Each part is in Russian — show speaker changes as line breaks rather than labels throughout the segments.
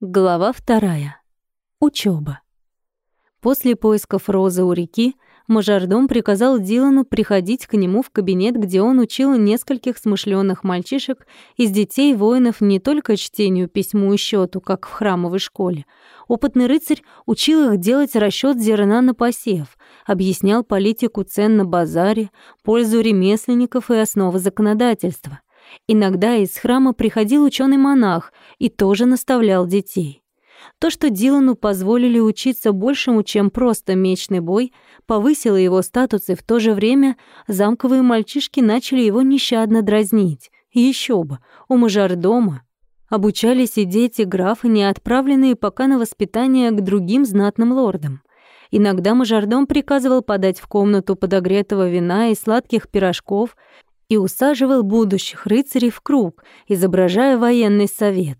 Глава вторая. Учёба. После поисков Розы у реки мажордом приказал Дилану приходить к нему в кабинет, где он учил нескольких смышленых мальчишек из детей воинов не только чтению, письму и счету, как в храмовой школе. Опытный рыцарь учил их делать расчет зерна на посев, объяснял политику цен на базаре, пользу ремесленников и основы законодательства. Иногда из храма приходил ученый монах и тоже наставлял детей. То, что Дилану позволили учиться большему, чем просто мечный бой, повысило его статус, и в то же время замковые мальчишки начали его нещадно дразнить. Еще бы, у мажордома обучались и дети графы, не отправленные пока на воспитание к другим знатным лордам. Иногда мажордом приказывал подать в комнату подогретого вина и сладких пирожков и усаживал будущих рыцарей в круг, изображая военный совет.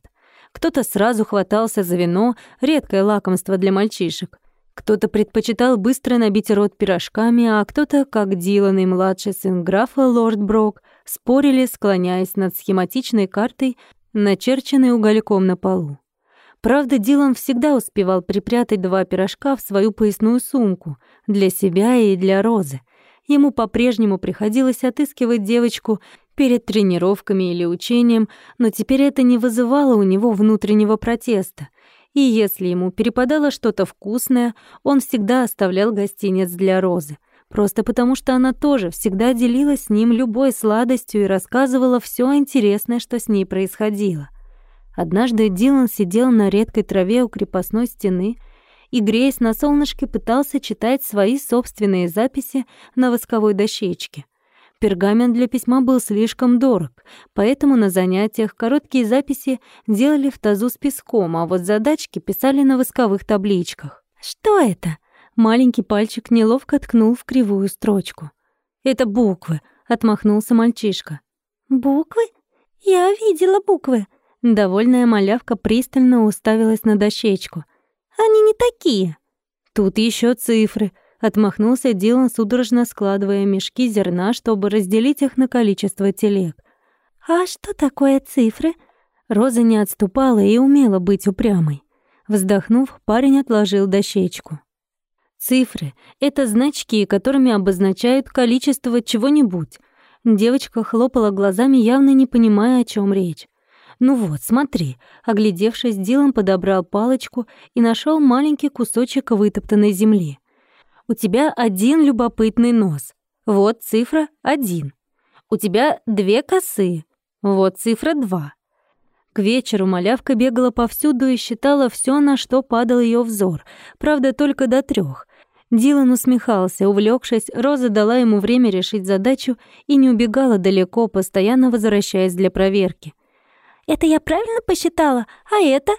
Кто-то сразу хватался за вино, редкое лакомство для мальчишек. Кто-то предпочитал быстро набить рот пирожками, а кто-то, как Дилан и младший сын графа Лорд Брок, спорили, склоняясь над схематичной картой, начерченной угольком на полу. Правда, Дилан всегда успевал припрятать два пирожка в свою поясную сумку для себя и для Розы, Ему по-прежнему приходилось отыскивать девочку перед тренировками или учением, но теперь это не вызывало у него внутреннего протеста. И если ему перепадало что-то вкусное, он всегда оставлял гостинец для Розы. Просто потому, что она тоже всегда делилась с ним любой сладостью и рассказывала все интересное, что с ней происходило. Однажды Дилан сидел на редкой траве у крепостной стены и, греясь на солнышке, пытался читать свои собственные записи на восковой дощечке. Пергамент для письма был слишком дорог, поэтому на занятиях короткие записи делали в тазу с песком, а вот задачки писали на восковых табличках. «Что это?» Маленький пальчик неловко ткнул в кривую строчку. «Это буквы», — отмахнулся мальчишка. «Буквы? Я видела буквы». Довольная малявка пристально уставилась на дощечку — они не такие. Тут еще цифры. Отмахнулся Дилан, судорожно складывая мешки зерна, чтобы разделить их на количество телег. «А что такое цифры?» Роза не отступала и умела быть упрямой. Вздохнув, парень отложил дощечку. Цифры — это значки, которыми обозначают количество чего-нибудь. Девочка хлопала глазами, явно не понимая, о чем речь. «Ну вот, смотри». Оглядевшись, Дилан подобрал палочку и нашел маленький кусочек вытоптанной земли. «У тебя один любопытный нос. Вот цифра один. У тебя две косы. Вот цифра два». К вечеру малявка бегала повсюду и считала все, на что падал ее взор, правда, только до трех. Дилан усмехался, увлекшись, Роза дала ему время решить задачу и не убегала далеко, постоянно возвращаясь для проверки. Это я правильно посчитала? А это?»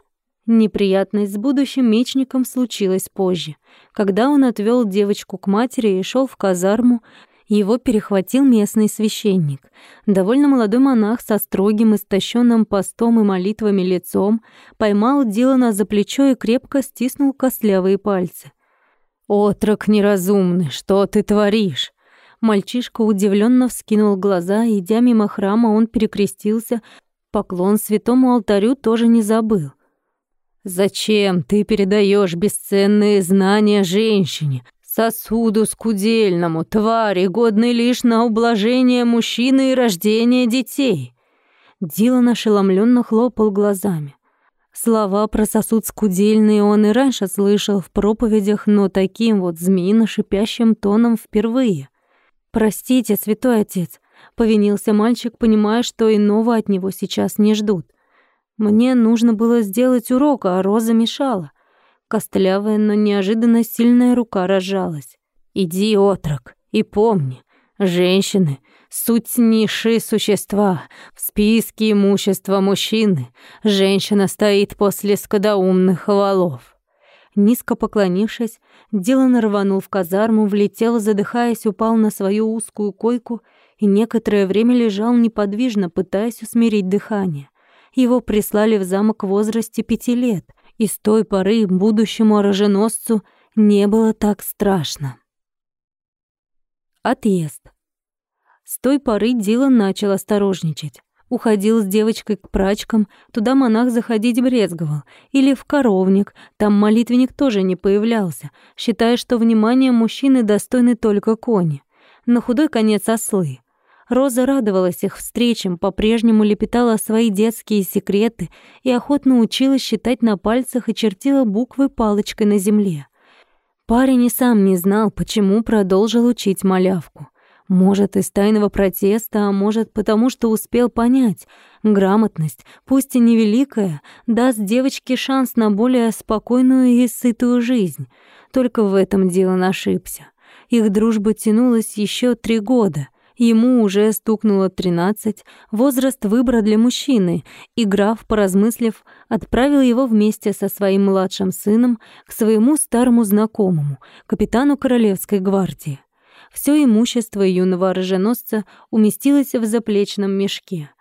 Неприятность с будущим мечником случилась позже. Когда он отвел девочку к матери и шел в казарму, его перехватил местный священник. Довольно молодой монах со строгим, истощенным постом и молитвами лицом поймал Дилана за плечо и крепко стиснул костлявые пальцы. «Отрок неразумный, что ты творишь?» Мальчишка удивленно вскинул глаза, идя мимо храма, он перекрестился, Поклон святому алтарю тоже не забыл. «Зачем ты передаешь бесценные знания женщине, сосуду скудельному, твари, годной лишь на ублажение мужчины и рождение детей?» Дилан ошеломленно хлопал глазами. Слова про сосуд скудельный он и раньше слышал в проповедях, но таким вот змеино-шипящим тоном впервые. «Простите, святой отец, Повинился мальчик, понимая, что иного от него сейчас не ждут. Мне нужно было сделать урок, а Роза мешала. Костлявая, но неожиданно сильная рука разжалась. «Иди, отрок, и помни, женщины — суть низшие существа. В списке имущества мужчины женщина стоит после скудоумных валов». Низко поклонившись, Дилан рванул в казарму, влетел, задыхаясь, упал на свою узкую койку и некоторое время лежал неподвижно, пытаясь усмирить дыхание. Его прислали в замок в возрасте пяти лет, и с той поры будущему оруженосцу не было так страшно. Отъезд. С той поры Дилан начал осторожничать. Уходил с девочкой к прачкам, туда монах заходить брезговал. Или в коровник, там молитвенник тоже не появлялся, считая, что внимание мужчины достойны только кони. На худой конец ослы. Роза радовалась их встречам, по-прежнему лепетала свои детские секреты и охотно училась считать на пальцах и чертила буквы палочкой на земле. Парень и сам не знал, почему продолжил учить малявку. Может, из тайного протеста, а может, потому что успел понять. Грамотность, пусть и невеликая, даст девочке шанс на более спокойную и сытую жизнь. Только в этом дело ошибся. Их дружба тянулась еще три года. Ему уже стукнуло тринадцать, возраст выбора для мужчины, и граф, поразмыслив, отправил его вместе со своим младшим сыном к своему старому знакомому, капитану Королевской гвардии. Все имущество юного оруженосца уместилось в заплечном мешке.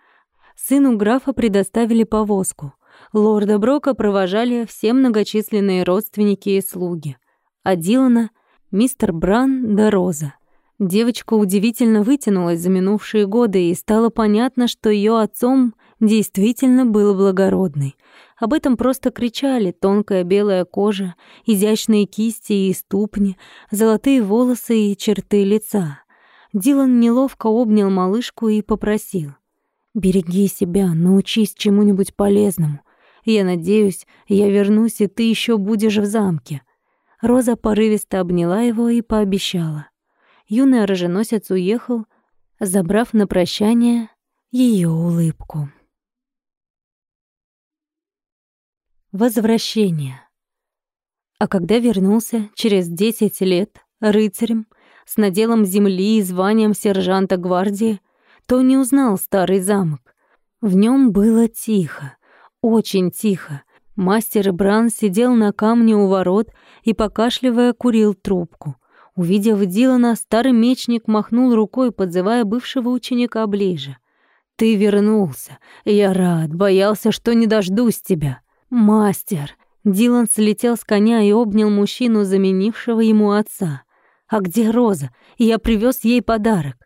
Сыну графа предоставили повозку. Лорда Брока провожали все многочисленные родственники и слуги. А Дилана — мистер Бран да Роза. Девочка удивительно вытянулась за минувшие годы, и стало понятно, что ее отцом действительно был благородный — об этом просто кричали тонкая белая кожа, изящные кисти и ступни, золотые волосы и черты лица. Дилан неловко обнял малышку и попросил. «Береги себя, научись чему-нибудь полезному. Я надеюсь, я вернусь, и ты еще будешь в замке». Роза порывисто обняла его и пообещала. Юный оруженосец уехал, забрав на прощание ее улыбку. Возвращение. А когда вернулся через десять лет рыцарем с наделом земли и званием сержанта гвардии, то не узнал старый замок. В нем было тихо, очень тихо. Мастер Бран сидел на камне у ворот и, покашливая, курил трубку. Увидев Дилана, старый мечник махнул рукой, подзывая бывшего ученика ближе. «Ты вернулся. Я рад, боялся, что не дождусь тебя». «Мастер!» Дилан слетел с коня и обнял мужчину, заменившего ему отца. «А где Роза? Я привез ей подарок».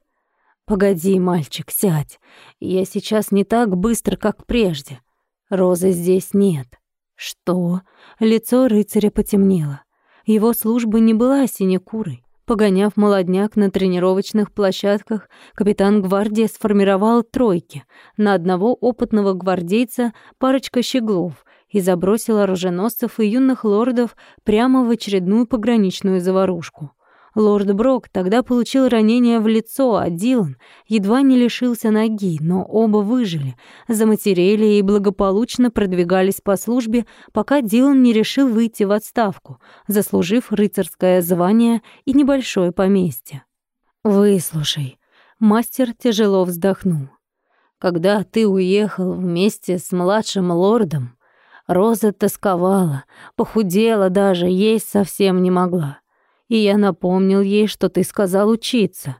«Погоди, мальчик, сядь. Я сейчас не так быстро, как прежде. Розы здесь нет». «Что?» Лицо рыцаря потемнело. Его служба не была синекурой. Погоняв молодняк на тренировочных площадках, капитан гвардии сформировал тройки. На одного опытного гвардейца парочка щеглов, и забросил оруженосцев и юных лордов прямо в очередную пограничную заварушку. Лорд Брок тогда получил ранение в лицо, а Дилан едва не лишился ноги, но оба выжили, заматерели и благополучно продвигались по службе, пока Дилан не решил выйти в отставку, заслужив рыцарское звание и небольшое поместье. «Выслушай», — мастер тяжело вздохнул. «Когда ты уехал вместе с младшим лордом, Роза тосковала, похудела даже, есть совсем не могла. И я напомнил ей, что ты сказал учиться.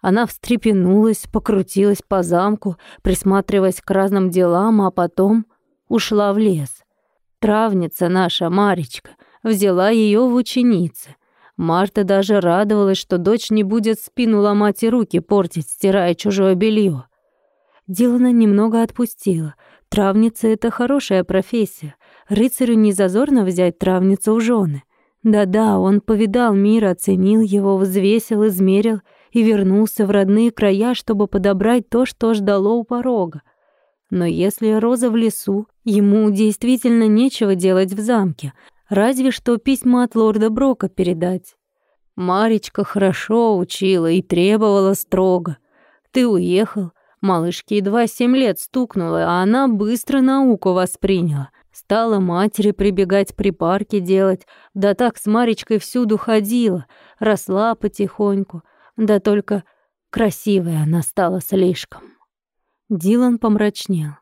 Она встрепенулась, покрутилась по замку, присматриваясь к разным делам, а потом ушла в лес. Травница наша, Маречка, взяла ее в ученицы. Марта даже радовалась, что дочь не будет спину ломать и руки портить, стирая чужое белье. Дилана немного отпустила — Травница — это хорошая профессия. Рыцарю не зазорно взять травницу в жены. Да-да, он повидал мир, оценил его, взвесил, измерил и вернулся в родные края, чтобы подобрать то, что ждало у порога. Но если Роза в лесу, ему действительно нечего делать в замке, разве что письма от лорда Брока передать. Маречка хорошо учила и требовала строго. Ты уехал, Малышке едва семь лет стукнуло, а она быстро науку восприняла. Стала матери прибегать при парке делать, да так с Маречкой всюду ходила, росла потихоньку, да только красивая она стала слишком. Дилан помрачнел.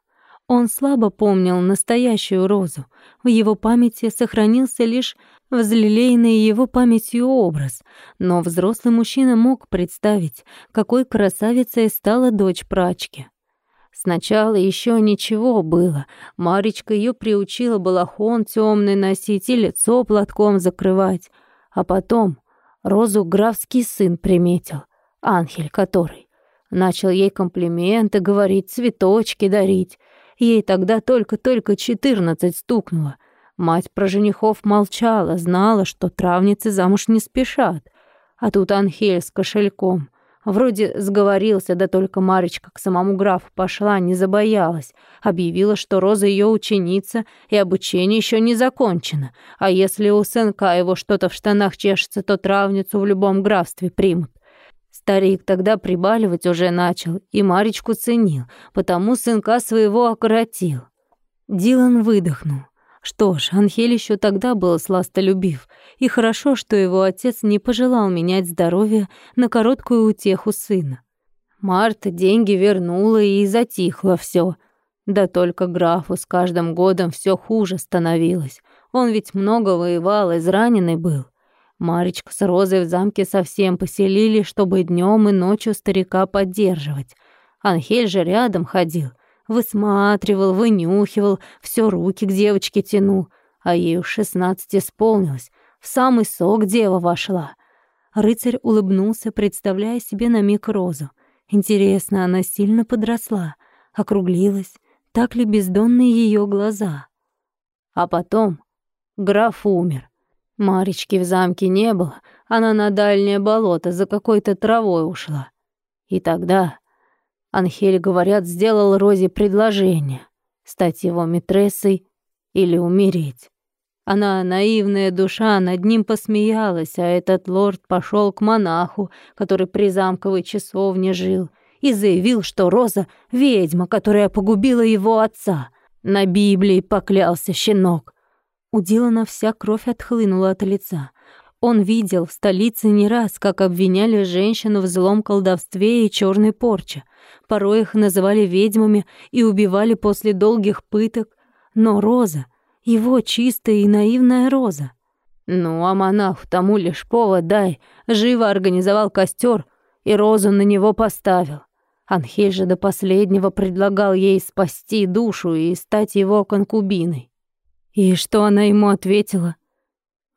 Он слабо помнил настоящую розу. В его памяти сохранился лишь взлелеянный его памятью образ, но взрослый мужчина мог представить, какой красавицей стала дочь прачки. Сначала еще ничего было. Маречка ее приучила балахон темный носить и лицо платком закрывать. А потом Розу графский сын приметил, Анхель который. Начал ей комплименты говорить, цветочки дарить. Ей тогда только-только четырнадцать стукнуло. Мать про женихов молчала, знала, что травницы замуж не спешат. А тут Анхель с кошельком. Вроде сговорился, да только Марочка к самому графу пошла, не забоялась. Объявила, что Роза ее ученица, и обучение еще не закончено. А если у сынка его что-то в штанах чешется, то травницу в любом графстве примут. Старик тогда прибаливать уже начал и Маречку ценил, потому сынка своего окоротил. Дилан выдохнул. Что ж, Анхель еще тогда был сластолюбив, и хорошо, что его отец не пожелал менять здоровье на короткую утеху сына. Марта деньги вернула и затихло все. Да только графу с каждым годом все хуже становилось. Он ведь много воевал, израненный был. Маречку с Розой в замке совсем поселили, чтобы днем и ночью старика поддерживать. Анхель же рядом ходил, высматривал, вынюхивал, все руки к девочке тянул, а ей уж шестнадцать исполнилось, в самый сок дева вошла. Рыцарь улыбнулся, представляя себе на миг Розу. Интересно, она сильно подросла, округлилась, так ли бездонны ее глаза. А потом граф умер. Маречки в замке не было, она на дальнее болото за какой-то травой ушла. И тогда Анхель, говорят, сделал Розе предложение стать его митрессой или умереть. Она, наивная душа, над ним посмеялась, а этот лорд пошел к монаху, который при замковой часовне жил, и заявил, что Роза — ведьма, которая погубила его отца. На Библии поклялся щенок. У Дилана вся кровь отхлынула от лица. Он видел в столице не раз, как обвиняли женщину в злом колдовстве и черной порче. Порой их называли ведьмами и убивали после долгих пыток. Но Роза, его чистая и наивная Роза. Ну, а монах тому лишь повод дай. Живо организовал костер и Розу на него поставил. Анхель же до последнего предлагал ей спасти душу и стать его конкубиной. И что она ему ответила?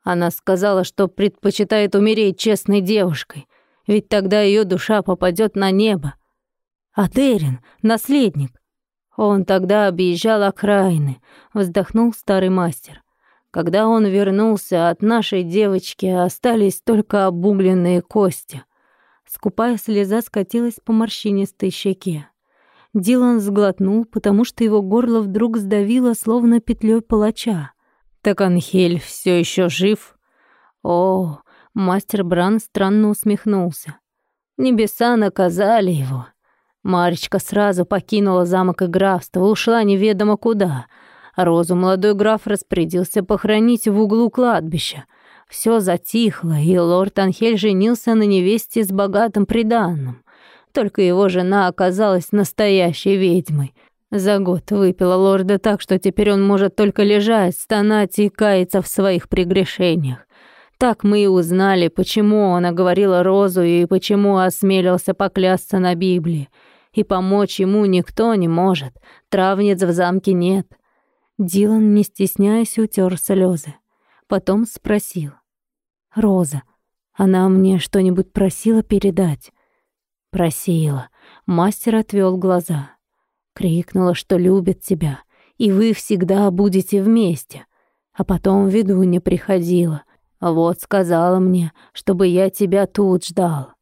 Она сказала, что предпочитает умереть честной девушкой, ведь тогда ее душа попадет на небо. А Дерин, наследник, он тогда объезжал окраины, вздохнул старый мастер. Когда он вернулся, от нашей девочки остались только обугленные кости. Скупая слеза скатилась по морщинистой щеке. Дилан сглотнул, потому что его горло вдруг сдавило, словно петлей палача. «Так Анхель все еще жив?» «О!» — мастер Бран странно усмехнулся. «Небеса наказали его. Маречка сразу покинула замок и графство, ушла неведомо куда. Розу молодой граф распорядился похоронить в углу кладбища. Все затихло, и лорд Анхель женился на невесте с богатым приданным. Только его жена оказалась настоящей ведьмой. За год выпила лорда так, что теперь он может только лежать, стонать и каяться в своих прегрешениях. Так мы и узнали, почему он оговорил Розу и почему осмелился поклясться на Библии. И помочь ему никто не может. Травниц в замке нет. Дилан, не стесняясь, утер слезы. Потом спросил. «Роза, она мне что-нибудь просила передать?» Просила. Мастер отвел глаза. Крикнула, что любит тебя, и вы всегда будете вместе. А потом в виду не приходила. Вот сказала мне, чтобы я тебя тут ждал.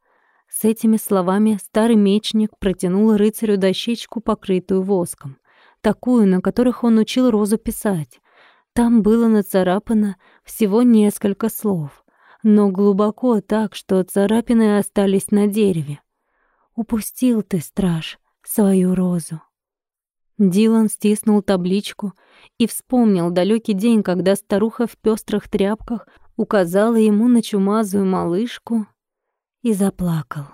С этими словами старый мечник протянул рыцарю дощечку, покрытую воском, такую, на которых он учил Розу писать. Там было нацарапано всего несколько слов, но глубоко так, что царапины остались на дереве. Упустил ты, страж, свою розу. Дилан стиснул табличку и вспомнил далекий день, когда старуха в пестрых тряпках указала ему на чумазую малышку и заплакал.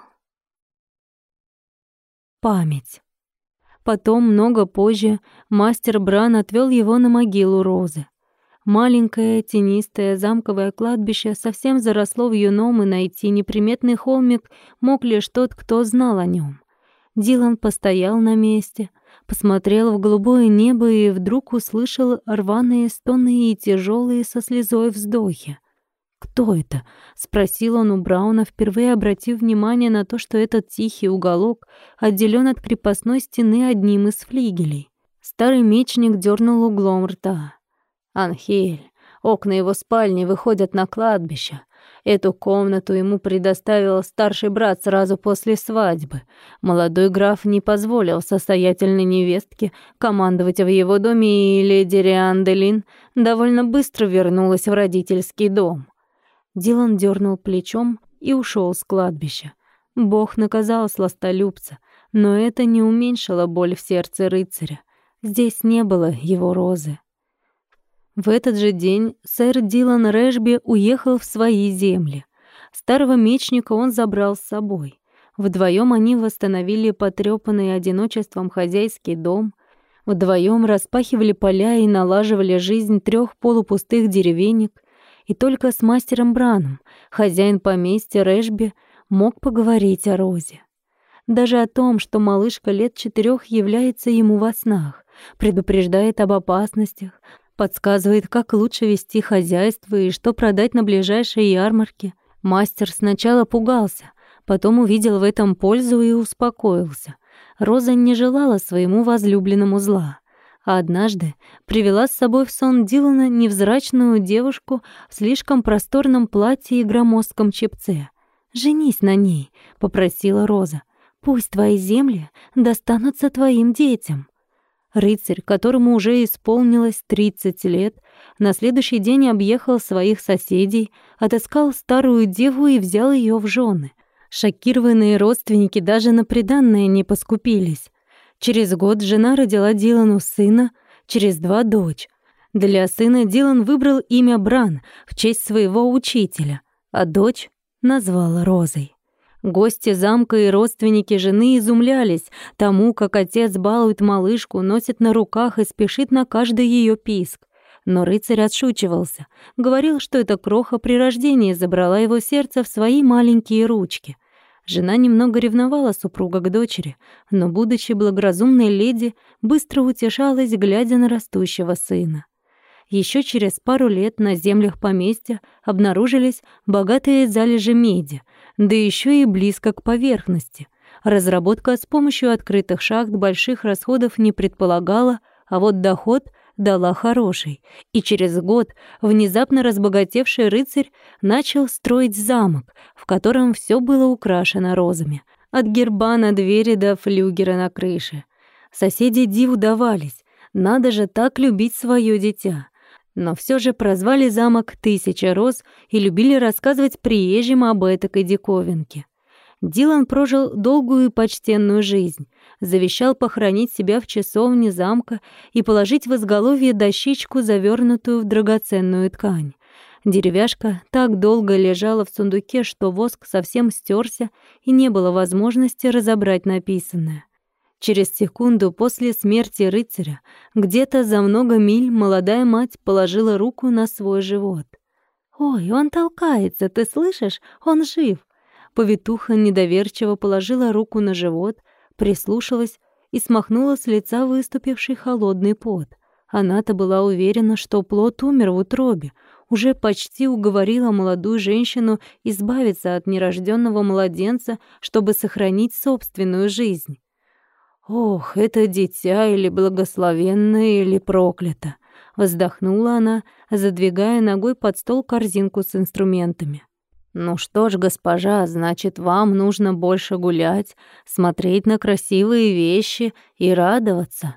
Память. Потом, много позже, мастер Бран отвел его на могилу Розы. Маленькое тенистое замковое кладбище совсем заросло в юном, и найти неприметный холмик мог лишь тот, кто знал о нем. Дилан постоял на месте, посмотрел в голубое небо и вдруг услышал рваные стоны и тяжелые со слезой вздохи. «Кто это?» — спросил он у Брауна, впервые обратив внимание на то, что этот тихий уголок отделен от крепостной стены одним из флигелей. Старый мечник дернул углом рта. «Анхель, окна его спальни выходят на кладбище. Эту комнату ему предоставил старший брат сразу после свадьбы. Молодой граф не позволил состоятельной невестке командовать в его доме, и леди Рианделин довольно быстро вернулась в родительский дом. Дилан дернул плечом и ушел с кладбища. Бог наказал сластолюбца, но это не уменьшило боль в сердце рыцаря. Здесь не было его розы. В этот же день сэр Дилан Рэшби уехал в свои земли. Старого мечника он забрал с собой. Вдвоем они восстановили потрепанный одиночеством хозяйский дом, вдвоем распахивали поля и налаживали жизнь трех полупустых деревенек, и только с мастером Браном, хозяин поместья Рэшби, мог поговорить о Розе. Даже о том, что малышка лет четырех является ему во снах, предупреждает об опасностях, подсказывает, как лучше вести хозяйство и что продать на ближайшей ярмарке. Мастер сначала пугался, потом увидел в этом пользу и успокоился. Роза не желала своему возлюбленному зла, а однажды привела с собой в сон Дилана невзрачную девушку в слишком просторном платье и громоздком чепце. «Женись на ней», — попросила Роза. «Пусть твои земли достанутся твоим детям». Рыцарь, которому уже исполнилось 30 лет, на следующий день объехал своих соседей, отыскал старую деву и взял ее в жены. Шокированные родственники даже на приданное не поскупились. Через год жена родила Дилану сына, через два — дочь. Для сына Дилан выбрал имя Бран в честь своего учителя, а дочь назвала Розой. Гости замка и родственники жены изумлялись тому, как отец балует малышку, носит на руках и спешит на каждый ее писк. Но рыцарь отшучивался, говорил, что эта кроха при рождении забрала его сердце в свои маленькие ручки. Жена немного ревновала супруга к дочери, но, будучи благоразумной леди, быстро утешалась, глядя на растущего сына. Еще через пару лет на землях поместья обнаружились богатые залежи меди, да еще и близко к поверхности. Разработка с помощью открытых шахт больших расходов не предполагала, а вот доход дала хороший. И через год внезапно разбогатевший рыцарь начал строить замок, в котором все было украшено розами. От герба на двери до флюгера на крыше. Соседи диву давались. Надо же так любить свое дитя но все же прозвали замок «Тысяча роз» и любили рассказывать приезжим об этой диковинке. Дилан прожил долгую и почтенную жизнь, завещал похоронить себя в часовне замка и положить в изголовье дощечку, завернутую в драгоценную ткань. Деревяшка так долго лежала в сундуке, что воск совсем стерся и не было возможности разобрать написанное. Через секунду после смерти рыцаря где-то за много миль молодая мать положила руку на свой живот. «Ой, он толкается, ты слышишь? Он жив!» Повитуха недоверчиво положила руку на живот, прислушалась и смахнула с лица выступивший холодный пот. Она-то была уверена, что плод умер в утробе, уже почти уговорила молодую женщину избавиться от нерожденного младенца, чтобы сохранить собственную жизнь. «Ох, это дитя или благословенное, или проклято!» Вздохнула она, задвигая ногой под стол корзинку с инструментами. «Ну что ж, госпожа, значит, вам нужно больше гулять, смотреть на красивые вещи и радоваться».